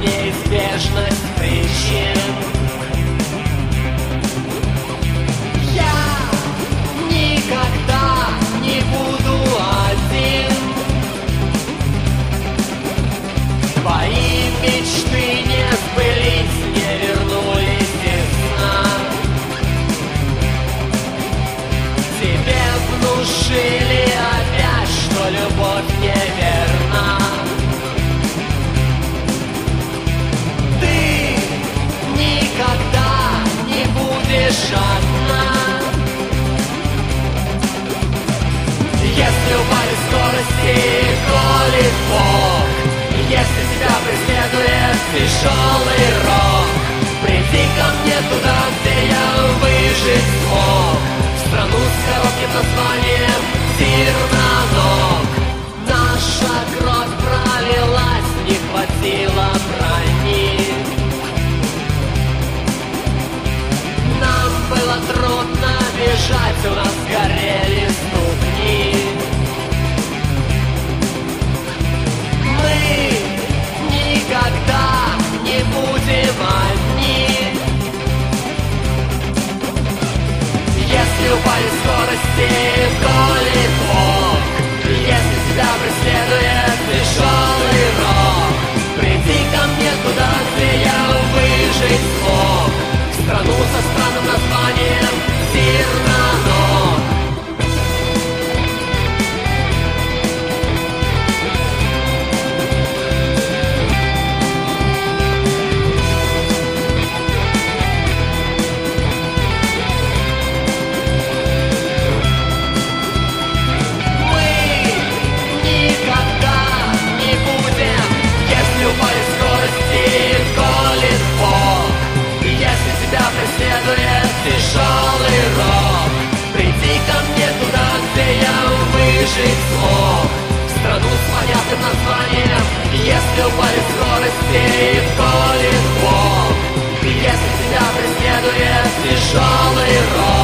неизбежность. Если упали скорости, любой скорости и в поле Если тебя преследует тяжелый рот